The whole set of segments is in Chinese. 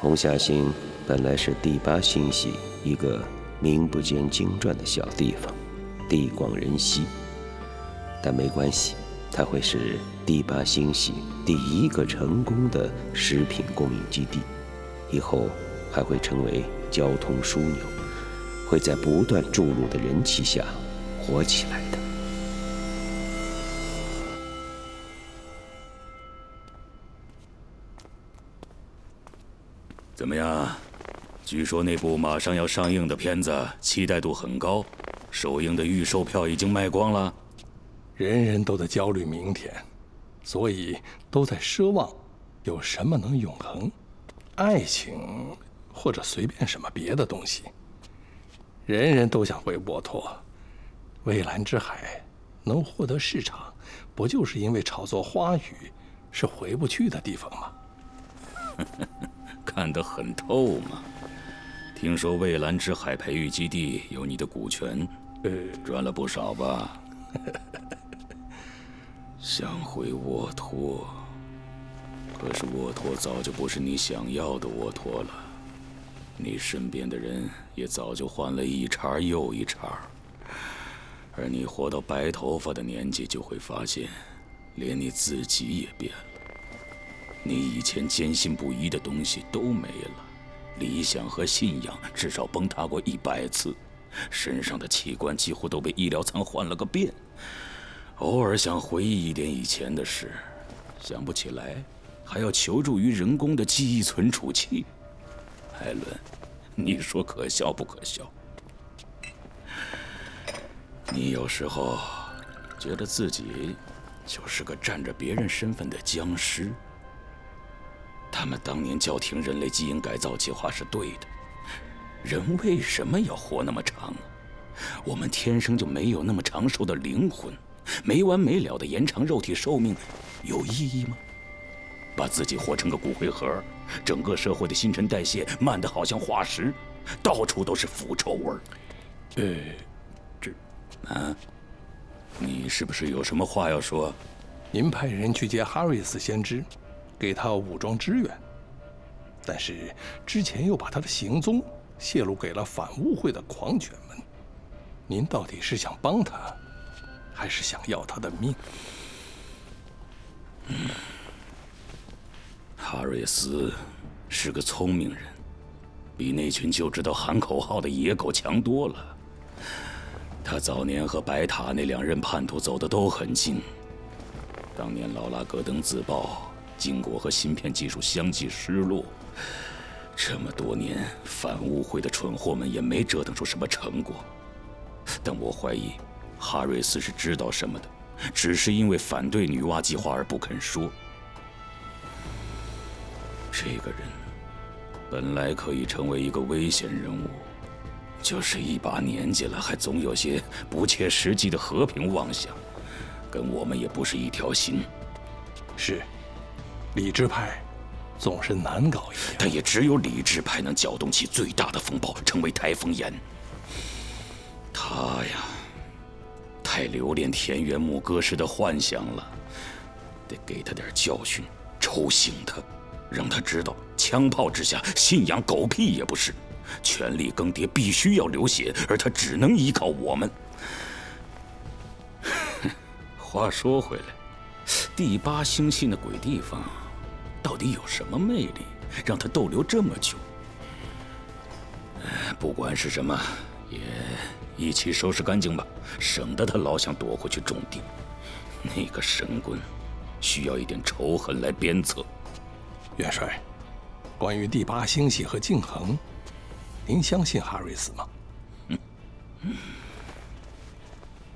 红霞星本来是第八星系一个名不见经传的小地方，地广人稀。但没关系，它会是第八星系第一个成功的食品供应基地，以后还会成为交通枢纽，会在不断注入的人气下火起来的。怎么样？据说那部马上要上映的片子期待度很高，首映的预售票已经卖光了。人人都在焦虑明天，所以都在奢望有什么能永恒，爱情或者随便什么别的东西。人人都想回沃托，蔚蓝之海能获得市场，不就是因为炒作花语是回不去的地方吗？看得很透嘛！听说蔚蓝之海培育基地有你的股权，呃，赚了不少吧？想回沃托，可是沃托早就不是你想要的沃托了，你身边的人也早就换了一茬又一茬，而你活到白头发的年纪，就会发现，连你自己也变了。你以前坚信不疑的东西都没了，理想和信仰至少崩塌过一百次，身上的器官几乎都被医疗舱换了个遍。偶尔想回忆一点以前的事，想不起来，还要求助于人工的记忆存储器。艾伦，你说可笑不可笑？你有时候觉得自己就是个占着别人身份的僵尸。他们当年叫停人类基因改造计划是对的。人为什么要活那么长？我们天生就没有那么长寿的灵魂，没完没了的延长肉体寿命，有意义吗？把自己活成个骨灰盒，整个社会的新陈代谢慢得好像化石，到处都是腐臭味儿。呃，这……啊，你是不是有什么话要说？您派人去接哈瑞斯先知。给他武装支援，但是之前又把他的行踪泄露给了反误会的狂犬们。您到底是想帮他，还是想要他的命？哈瑞斯是个聪明人，比那群就知道喊口号的野狗强多了。他早年和白塔那两任叛徒走的都很近，当年劳拉戈登自爆。经过和芯片技术相继失落，这么多年反误会的蠢货们也没折腾出什么成果。但我怀疑，哈瑞斯是知道什么的，只是因为反对女娲计划而不肯说。这个人本来可以成为一个危险人物，就是一把年纪了，还总有些不切实际的和平妄想，跟我们也不是一条心。是。理智派总是难搞一点，但也只有理智派能搅动起最大的风暴，成为台风眼。他呀，太留恋田园牧歌时的幻想了，得给他点教训，抽醒他，让他知道枪炮之下，信仰狗屁也不是，权力更迭必须要流血，而他只能依靠我们。话说回来，第八星系那鬼地方。到底有什么魅力，让他逗留这么久？不管是什么，也一起收拾干净吧，省得他老想躲回去种地。那个神棍，需要一点仇恨来鞭策。元帅，关于第八星系和静恒，您相信哈瑞斯吗？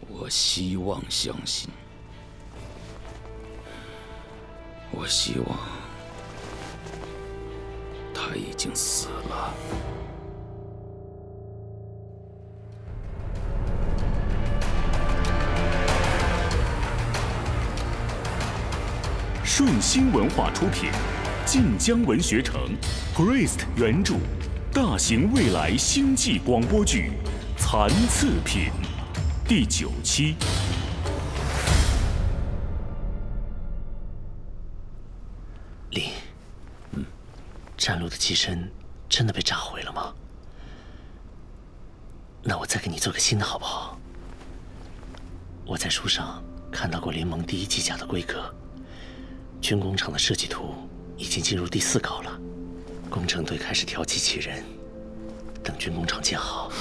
我希望相信。我希望。他已经死了。顺心文化出品，晋江文学城，Priest 原著，大型未来星际广播剧《残次品》第九期。战路的机身真的被炸毁了吗？那我再给你做个新的好不好？我在书上看到过联盟第一机甲的规格，军工厂的设计图已经进入第四稿了，工程队开始调机器人，等军工厂建好。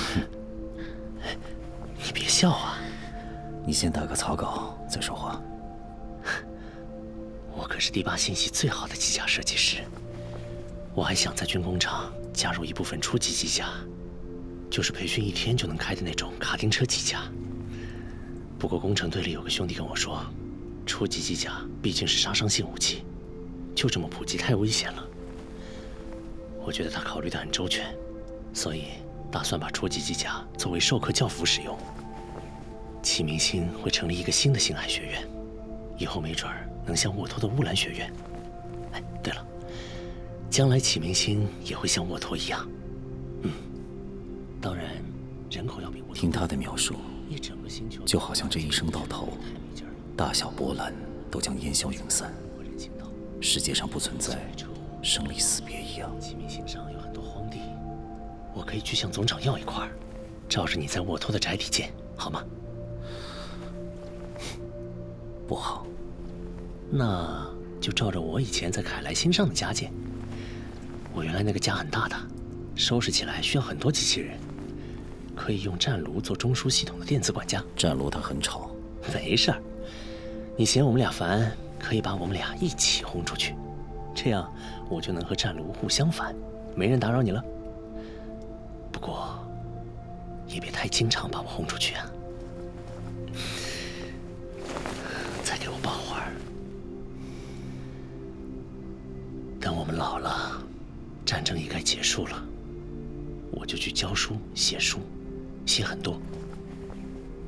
你别笑啊！你先打个草稿再说话。我可是第八信息最好的机甲设计师，我还想在军工厂加入一部分初级机甲，就是培训一天就能开的那种卡丁车机甲。不过工程队里有个兄弟跟我说，初级机甲毕竟是杀伤性武器，就这么普及太危险了。我觉得他考虑的很周全，所以打算把初级机甲作为授课教辅使用。启明星会成立一个新的星海学院，以后没准能像沃托的乌兰学院。哎，对了，将来启明星也会像沃托一样。嗯，当然，人口要比沃托。听他的描述，就好像这一生到头。大小波澜都将烟消云散，世界上不存在生离死别一样。启明星上有很多荒地，我可以去向总长要一块儿，照着你在沃托的宅邸建，好吗？不好，那就照着我以前在凯莱星上的家建。我原来那个家很大的，收拾起来需要很多机器人，可以用战炉做中枢系统的电子管家。战炉它很吵，没事儿，你嫌我们俩烦，可以把我们俩一起轰出去，这样我就能和战炉互相烦，没人打扰你了。不过，也别太经常把我轰出去啊。再给我抱会儿，等我们老了，战争也该结束了，我就去教书、写书，写很多。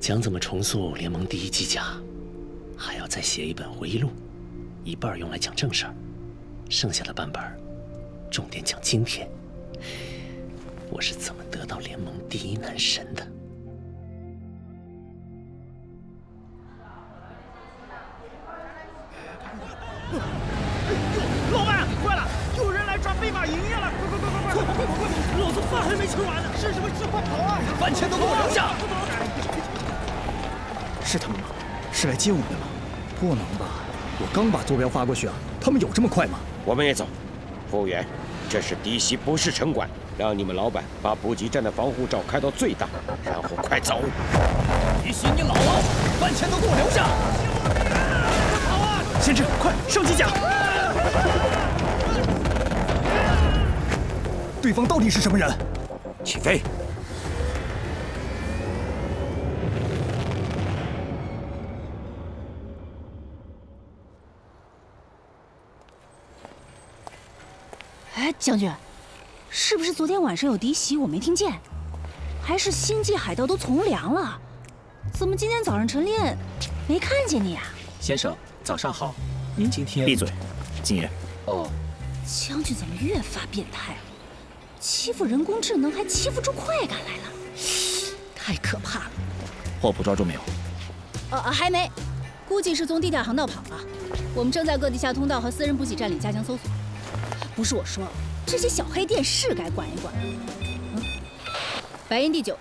讲怎么重塑联盟第一机甲，还要再写一本回忆录，一半用来讲正事儿，剩下的半本重点讲今天我是怎么得到联盟第一男神的。还没吃完呢！是什么吃？快跑啊！饭钱都给我留下！是他们吗？是来接我们的吗？不能吧！我刚把坐标发过去啊，他们有这么快吗？我们也走。服务员，这是嫡系，不是城管。让你们老板把补给站的防护罩开到最大，然后快走。敌袭，你老了，饭钱都给我留下！跑啊先知，快上机甲！对方到底是什么人？起飞！哎，将军，是不是昨天晚上有敌袭我没听见？还是星际海盗都从良了？怎么今天早上晨练没看见你啊？先生，早上好。您今天闭嘴，金爷。哦，将军怎么越发变态了？欺负人工智能还欺负出快感来了，太可怕了！霍普抓住没有？呃，还没，估计是从地下航道跑了。我们正在各地下通道和私人补给站里加强搜索。不是我说，这些小黑店是该管一管。嗯，白银第九。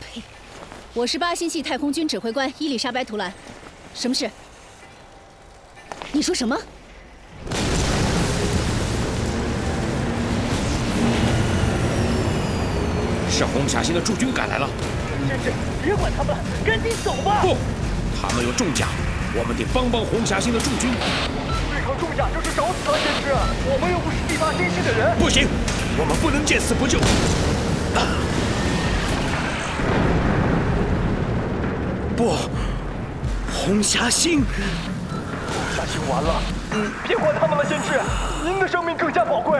呸！我是八星系太空军指挥官伊丽莎白·图兰。什么事？你说什么？是红霞星的驻军赶来了。先生，别管他们了，赶紧走吧！不，他们有重甲，我们得帮帮红霞星的驻军。对抗重甲就是找死啊，先知！我们又不是第八星系的人。不行，我们不能见死不救。不，红霞星，红霞星完了。嗯别管他们了，先知，您的生命更加宝贵。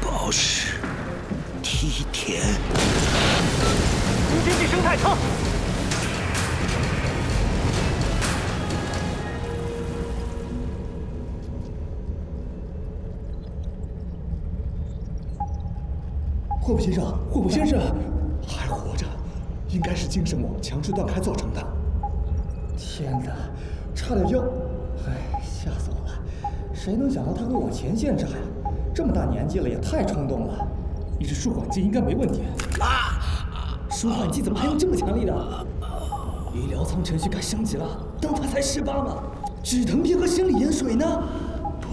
宝石，梯田，无边际生态舱。霍普先生，霍普先生还活着，应该是精神网强制断开造成的。天哪，差点就……哎，吓死我了！谁能想到他会往前线炸呀？这么大年纪了也太冲动了。你这舒缓剂应该没问题。啊！舒缓剂怎么还用这么强力的？医疗舱程序该升级了。当发才十八嘛？止疼片和生理盐水呢？不，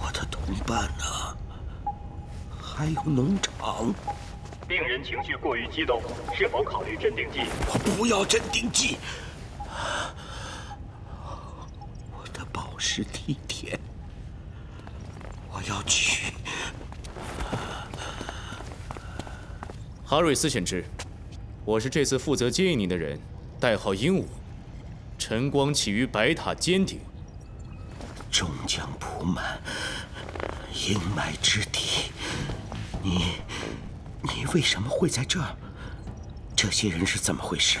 我的同伴呢？还有农场。病人情绪过于激动，是否考虑镇定剂？我不要镇定剂。我的宝石地点，我要去。哈瑞斯先知，我是这次负责接应您的人，代号鹦鹉。晨光起于白塔尖顶，终将铺满阴霾之地。你，你为什么会在这儿？这些人是怎么回事？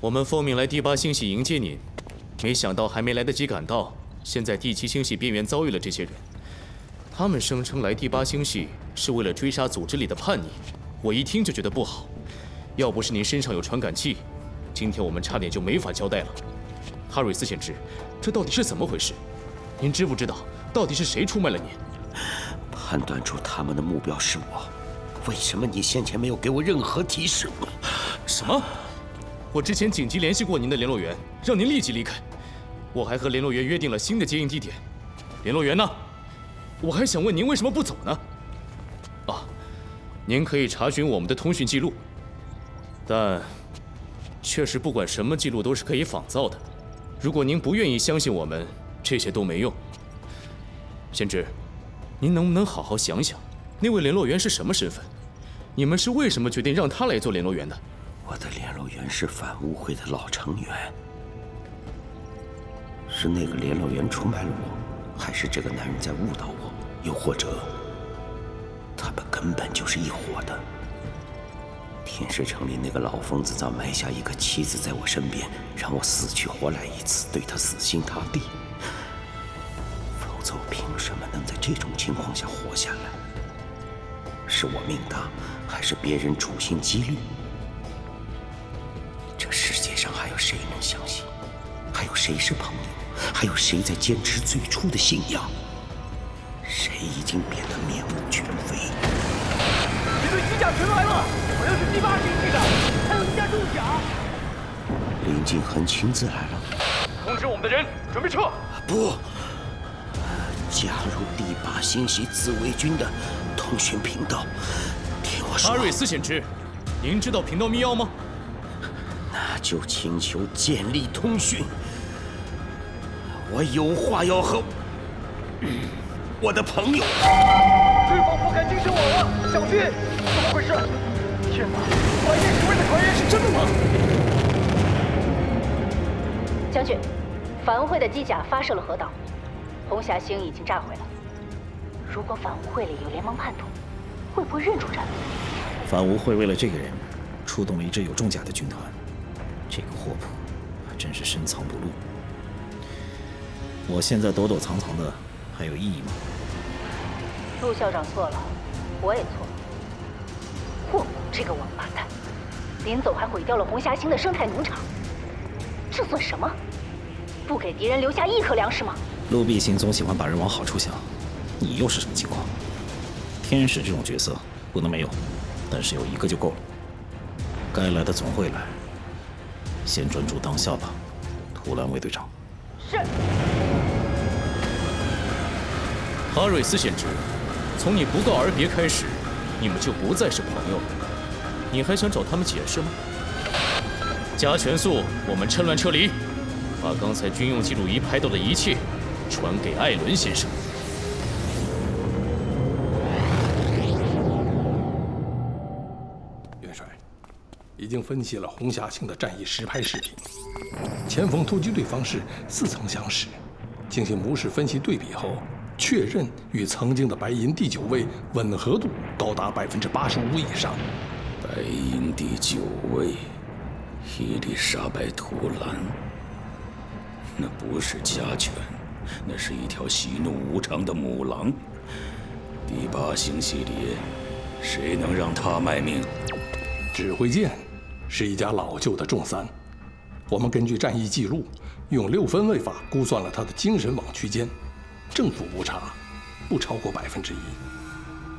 我们奉命来第八星系迎接您，没想到还没来得及赶到，现在第七星系边缘遭遇了这些人。他们声称来第八星系是为了追杀组织里的叛逆。我一听就觉得不好，要不是您身上有传感器，今天我们差点就没法交代了。哈瑞斯先知，这到底是怎么回事？您知不知道到底是谁出卖了您？判断出他们的目标是我，为什么你先前没有给我任何提示？什么？我之前紧急联系过您的联络员，让您立即离开。我还和联络员约定了新的接应地点。联络员呢？我还想问您为什么不走呢？您可以查询我们的通讯记录，但确实不管什么记录都是可以仿造的。如果您不愿意相信我们，这些都没用。先知，您能不能好好想想，那位联络员是什么身份？你们是为什么决定让他来做联络员的？我的联络员是反误会的老成员。是那个联络员出卖了我，还是这个男人在误导我？又或者？他们根本就是一伙的。天使城里那个老疯子早埋下一个妻子在我身边，让我死去活来一次，对他死心塌地。否则我凭什么能在这种情况下活下来？是我命大，还是别人处心积虑？这世界上还有谁能相信？还有谁是朋友？还有谁在坚持最初的信仰？谁已经变得面目全非？一队机甲全来了，好像是第八星系的，还有一架重甲。林敬恒亲自来了。通知我们的人，准备撤。不，加入第八星系自卫军的通讯频道。听我说。阿瑞斯先知，您知道频道密钥吗？那就请求建立通讯。我有话要和。我的朋友，对方不敢近身网了，小心！怎么回事？天哪，白夜十卫的传言是真的吗？将军，反误会的机甲发射了核导，红霞星已经炸毁了。如果反误会里有联盟叛徒，会不会认出战俘？反误会为了这个人，出动了一支有重甲的军团，这个霍普还真是深藏不露。我现在躲躲藏藏的。还有意义吗？陆校长错了，我也错了。霍普这个王八蛋，临走还毁掉了红霞星的生态农场，这算什么？不给敌人留下一颗粮食吗？陆必行总喜欢把人往好处想，你又是什么情况？天使这种角色不能没有，但是有一个就够了。该来的总会来，先专注当下吧，图兰卫队长。是。哈瑞斯先知，从你不告而别开始，你们就不再是朋友了。你还想找他们解释吗？加全速，我们趁乱撤离，把刚才军用记录仪拍到的一切传给艾伦先生。元帅，已经分析了红霞星的战役实拍视频，前锋突击队方式似曾相识，进行模式分析对比后。确认与曾经的白银第九位吻合度高达百分之八十五以上。白银第九位，伊丽莎白·图兰，那不是家犬，那是一条喜怒无常的母狼。第八星系里，谁能让他卖命？指挥舰是一家老旧的重三，我们根据战役记录，用六分位法估算了他的精神网区间。政府误差不超过百分之一。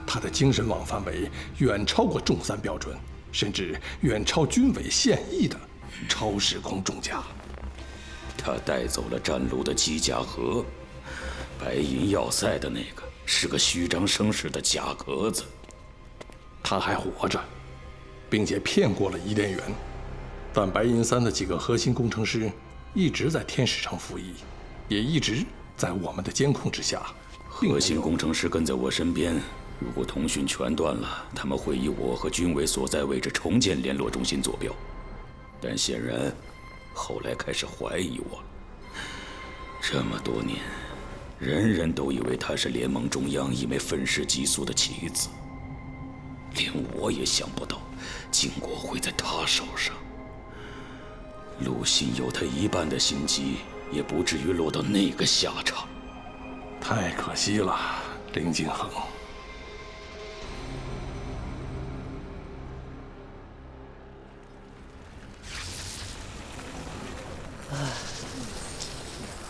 他的精神网范围远超过重三标准，甚至远超军委现役的超时空重甲。他带走了战路的机甲盒，白银要塞的那个是个虚张声势的假壳子。他还活着，并且骗过了伊甸园，但白银三的几个核心工程师一直在天使城服役，也一直在我们的监控之下。核心工程师跟在我身边，如果通讯全断了，他们会以我和军委所在位置重建联络中心坐标。但显然，后来开始怀疑我了。这么多年，人人都以为他是联盟中央一枚愤世嫉俗的棋子。连我也想不到，晋国会在他手上。陆逊有他一半的心机，也不至于落到那个下场。太可惜了，林敬恒。唉，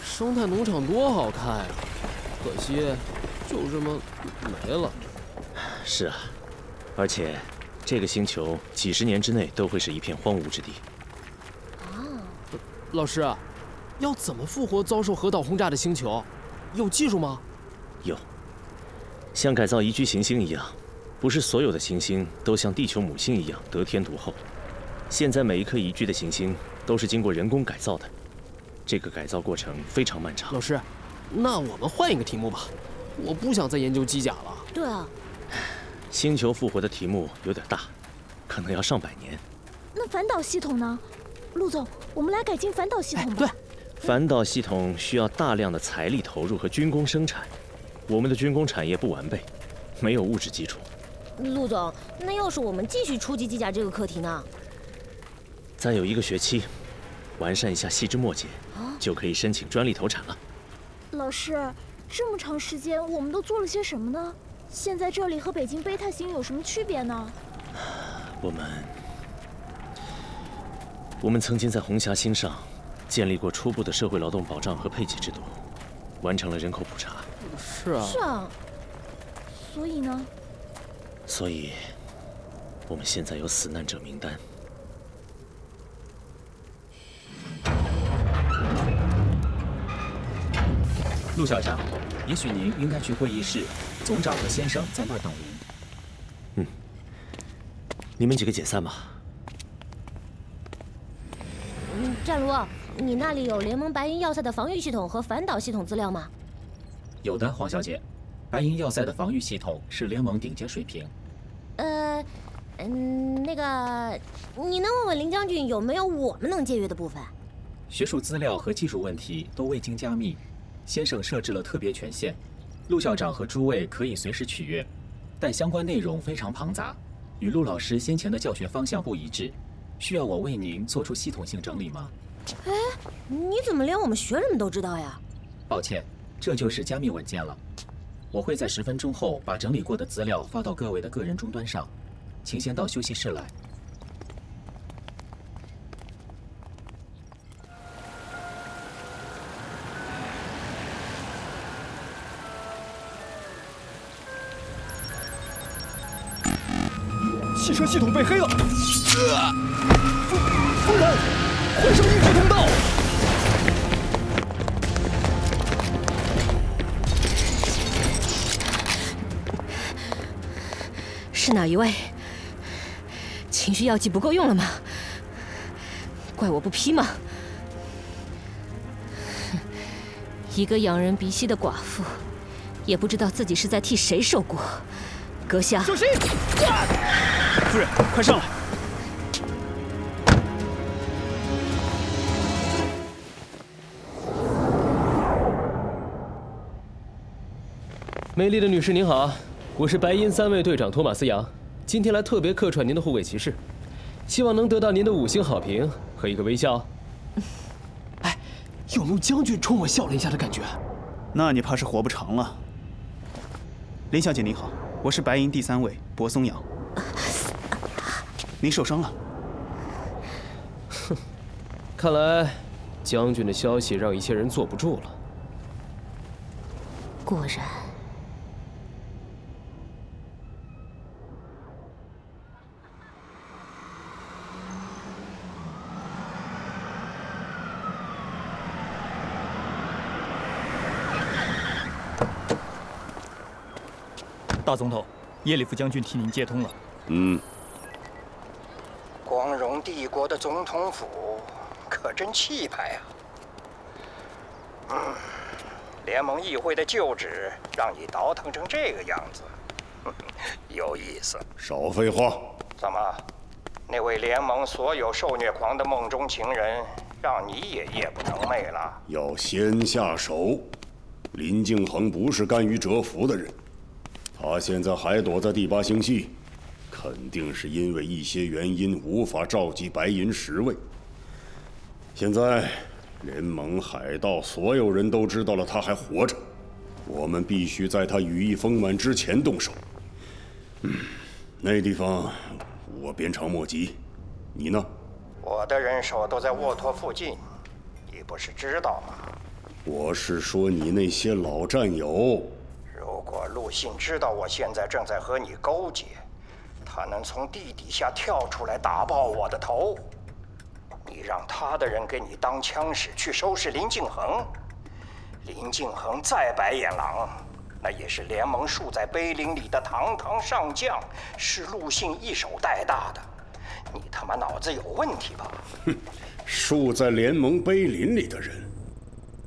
生态农场多好看呀，可惜就这么没了。是啊。而且，这个星球几十年之内都会是一片荒芜之地。啊，老师，要怎么复活遭受核岛轰炸的星球？有技术吗？有，像改造宜居行星一样，不是所有的行星都像地球母星一样得天独厚。现在每一颗宜居的行星都是经过人工改造的，这个改造过程非常漫长。老师，那我们换一个题目吧，我不想再研究机甲了。对啊。星球复活的题目有点大，可能要上百年。那反导系统呢？陆总，我们来改进反导系统吧。对，反导系统需要大量的财力投入和军工生产，我们的军工产业不完备，没有物质基础。陆总，那要是我们继续初级机甲这个课题呢？再有一个学期，完善一下细枝末节，就可以申请专利投产了。老师，这么长时间我们都做了些什么呢？现在这里和北京贝塔星有什么区别呢？我们，我们曾经在红霞星上建立过初步的社会劳动保障和配给制度，完成了人口普查。是啊。是啊。所以呢？所以，我们现在有死难者名单。陆校长，也许您应该去会议室。总长和先生在那儿等您。嗯，你们几个解散吧。嗯，战卢，你那里有联盟白银要塞的防御系统和反导系统资料吗？有的，黄小姐。白银要塞的防御系统是联盟顶尖水平。呃，嗯，那个，你能问问林将军有没有我们能借阅的部分？学术资料和技术问题都未经加密，先生设置了特别权限。陆校长和诸位可以随时取阅，但相关内容非常庞杂，与陆老师先前的教学方向不一致，需要我为您做出系统性整理吗？哎，你怎么连我们学生们都知道呀？抱歉，这就是加密文件了。我会在十分钟后把整理过的资料发到各位的个人终端上，请先到休息室来。汽车系统被黑了！夫夫人，换上预知通道。是哪一位？情绪药剂不够用了吗？怪我不批吗？一个仰人鼻息的寡妇，也不知道自己是在替谁受过。阁下，小心！夫人，快上来！美丽的女士您好，我是白银三卫队长托马斯杨，今天来特别客串您的护卫骑士，希望能得到您的五星好评和一个微笑。哎，有没有将军冲我笑了一下的感觉？那你怕是活不长了。林小姐您好，我是白银第三卫柏松阳。您受伤了。哼，看来将军的消息让一些人坐不住了。果然。大总统，耶里夫将军替您接通了。嗯。光荣帝国的总统府，可真气派啊！嗯，联盟议会的旧址让你倒腾成这个样子，有意思。少废话。怎么，那位联盟所有受虐狂的梦中情人，让你也夜不能寐了？要先下手。林敬恒不是甘于蛰伏的人。他现在还躲在第八星系，肯定是因为一些原因无法召集白银十位。现在，联盟海盗所有人都知道了他还活着，我们必须在他羽翼丰满之前动手。嗯，那地方我鞭长莫及，你呢？我的人手都在沃托附近，你不是知道吗？我是说你那些老战友。如果陆信知道我现在正在和你勾结，他能从地底下跳出来打爆我的头。你让他的人给你当枪使去收拾林敬恒。林敬恒再白眼狼，那也是联盟树在碑林里的堂堂上将，是陆信一手带大的。你他妈脑子有问题吧？哼，树在联盟碑林里的人，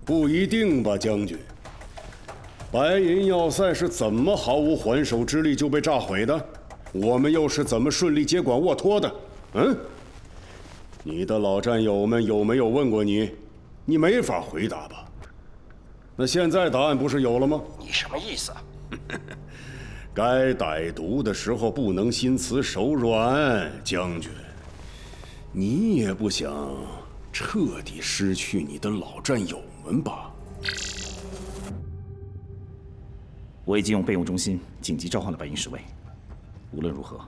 不一定吧，将军。白银要塞是怎么毫无还手之力就被炸毁的？我们又是怎么顺利接管沃托的？嗯？你的老战友们有没有问过你？你没法回答吧？那现在答案不是有了吗？你什么意思？该歹毒的时候不能心慈手软，将军。你也不想彻底失去你的老战友们吧？我已经用备用中心紧急召唤了白银侍卫。无论如何，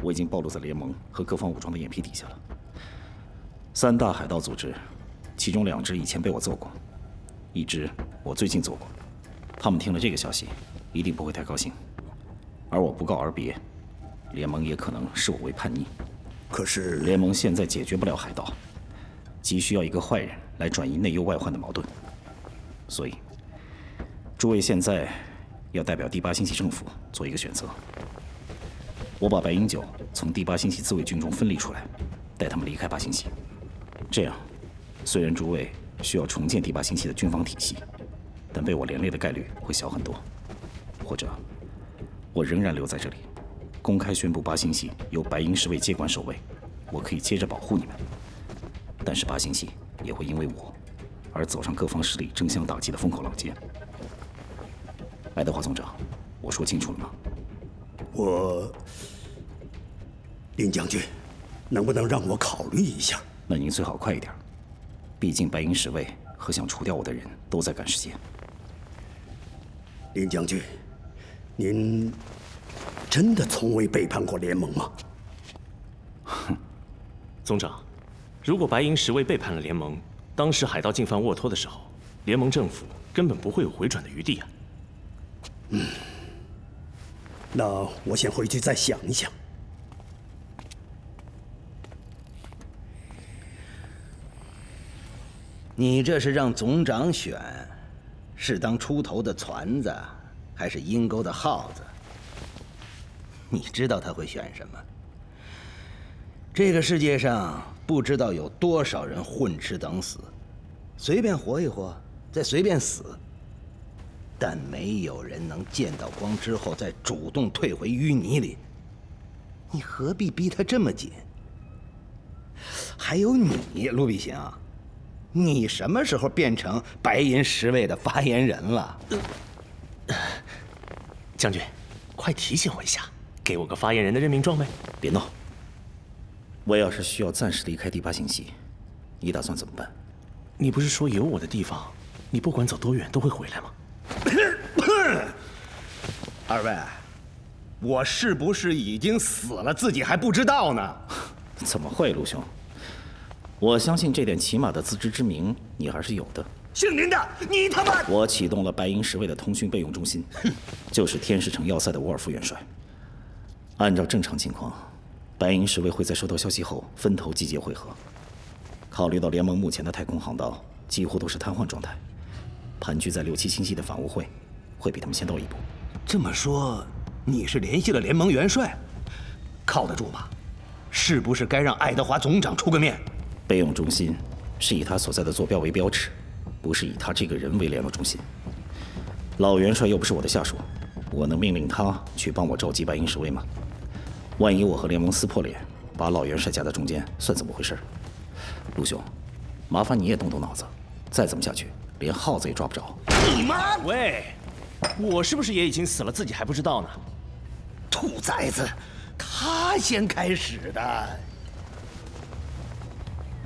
我已经暴露在联盟和各方武装的眼皮底下了。三大海盗组织，其中两支以前被我揍过，一支我最近揍过。他们听了这个消息，一定不会太高兴。而我不告而别，联盟也可能视我为叛逆。可是联盟现在解决不了海盗，急需要一个坏人来转移内忧外患的矛盾。所以，诸位现在。要代表第八星系政府做一个选择。我把白银九从第八星系自卫军中分离出来，带他们离开八星系。这样，虽然诸位需要重建第八星系的军方体系，但被我连累的概率会小很多。或者，我仍然留在这里，公开宣布八星系由白银十卫接管守卫，我可以接着保护你们。但是八星系也会因为我而走上各方势力争相打击的风口浪尖。爱德华总长，我说清楚了吗？我，林将军，能不能让我考虑一下？那您最好快一点，毕竟白银十卫和想除掉我的人都在赶时间。林将军，您真的从未背叛过联盟吗？哼，总长，如果白银十卫背叛了联盟，当时海盗进犯沃托的时候，联盟政府根本不会有回转的余地啊。嗯，那我先回去再想一想。你这是让总长选，是当出头的攒子，还是阴沟的耗子？你知道他会选什么？这个世界上不知道有多少人混吃等死，随便活一活，再随便死。但没有人能见到光之后再主动退回淤泥里。你何必逼他这么紧？还有你，陆必行，你什么时候变成白银十位的发言人了？将军，快提醒我一下，给我个发言人的任命状呗！别闹。我要是需要暂时离开第八星系，你打算怎么办？你不是说有我的地方，你不管走多远都会回来吗？二位，我是不是已经死了，自己还不知道呢？怎么会，陆兄？我相信这点起码的自知之明你还是有的。姓林的，你他妈！我启动了白银十卫的通讯备用中心，就是天使城要塞的沃尔夫元帅。按照正常情况，白银十卫会在收到消息后分头集结会合。考虑到联盟目前的太空航道几乎都是瘫痪状态，盘踞在六七星系的反乌会会比他们先到一步。这么说，你是联系了联盟元帅，靠得住吗？是不是该让爱德华总长出个面？备用中心是以他所在的坐标为标尺，不是以他这个人为联络中心。老元帅又不是我的下属，我能命令他去帮我召集白银侍卫吗？万一我和联盟撕破脸，把老元帅夹在中间，算怎么回事？陆兄，麻烦你也动动脑子，再这么下去，连耗子也抓不着。你妈！喂，我是不是也已经死了，自己还不知道呢？兔崽子，他先开始的。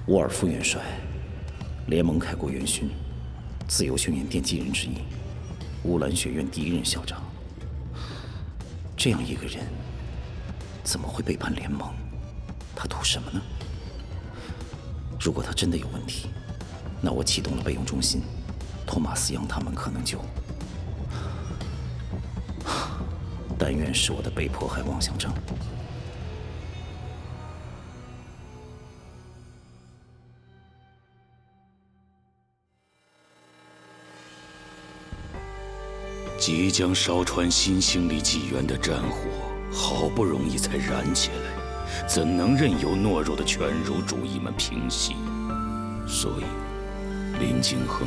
沃尔夫元帅，联盟开国元勋，自由宣言奠基人之一，乌兰学院第一任校长。这样一个人，怎么会背叛联盟？他图什么呢？如果他真的有问题，那我启动了备用中心，托马斯杨他们可能就 但愿是我的被迫害妄想症。即将烧穿新星里纪元的战火，好不容易才燃起来，怎能任由懦弱的犬儒主义们平息？所以，林敬恒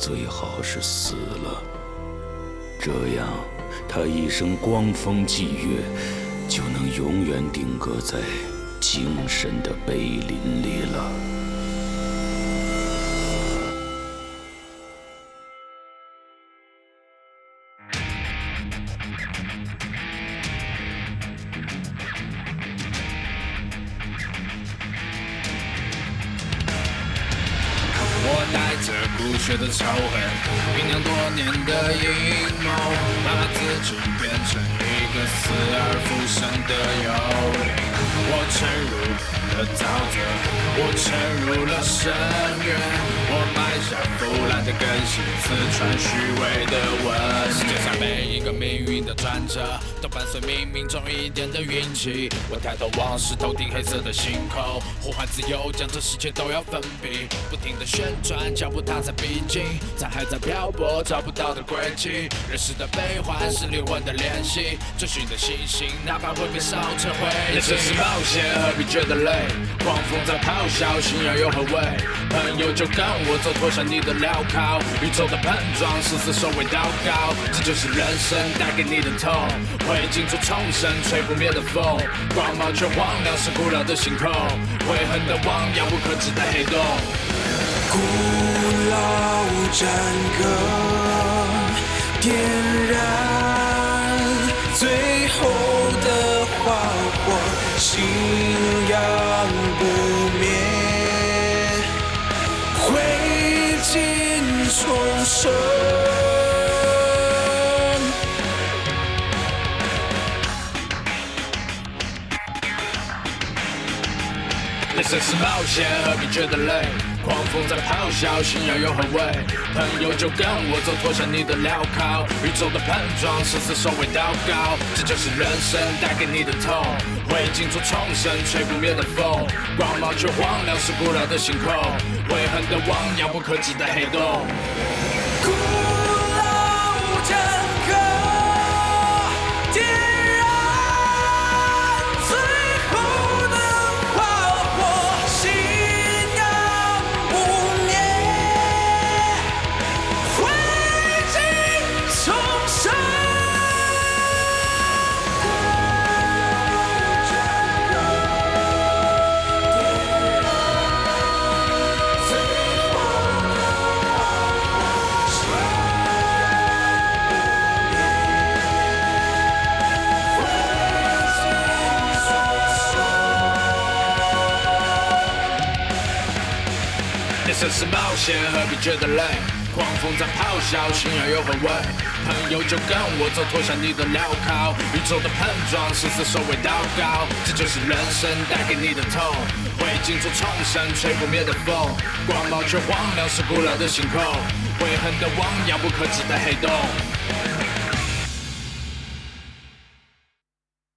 最好是死了，这样他一生光风霁月，就能永远定格在精神的碑林里了。的阴谋，把自己变成一个死而复生的幽灵。我沉入了沼泽，我沉入了深渊，我埋下腐烂的根系，刺穿虚伪的纹。世界上每一个命运的转折，都伴随冥冥中一点的运气。我抬头望是头顶黑色的星空，呼唤自由，将这世界都要封闭，不停的旋转，脚步踏在逼近，在还在漂泊，找不到的轨迹。人世的悲欢是灵魂的联系，追寻的星星，哪怕会被烧成灰烬。人生是冒险，何必觉得累？狂风在咆哮，信仰又何谓？朋友就跟我走，脱下你的镣铐。宇宙的碰撞，生死收为祷告，这就是人生带给你的痛。会尽处重生，吹不灭的风，光芒却荒凉，是古老的星空。悔恨的汪遥不可及的黑洞。古老战歌点燃最后的花火，信仰不灭，灰烬重生。人生是冒险，何必觉得累？狂风在咆哮，信仰又何谓？朋友就跟我走，脱下你的镣铐。宇宙的碰撞，生死所为祷告，这就是人生带给你的痛。会尽处重生，吹不灭的风，光芒却荒凉，是古老的星空。悔恨的汪遥不可及的黑洞。何必觉得累？狂风在咆哮，信仰又何谓？朋友就跟我走，脱下你的镣铐。宇宙的碰撞，生死收尾祷告，这就是人生带给你的痛。灰烬做重生，吹不灭的风，光芒却荒凉，是古老的星空。悔恨的汪洋，不可知的黑洞。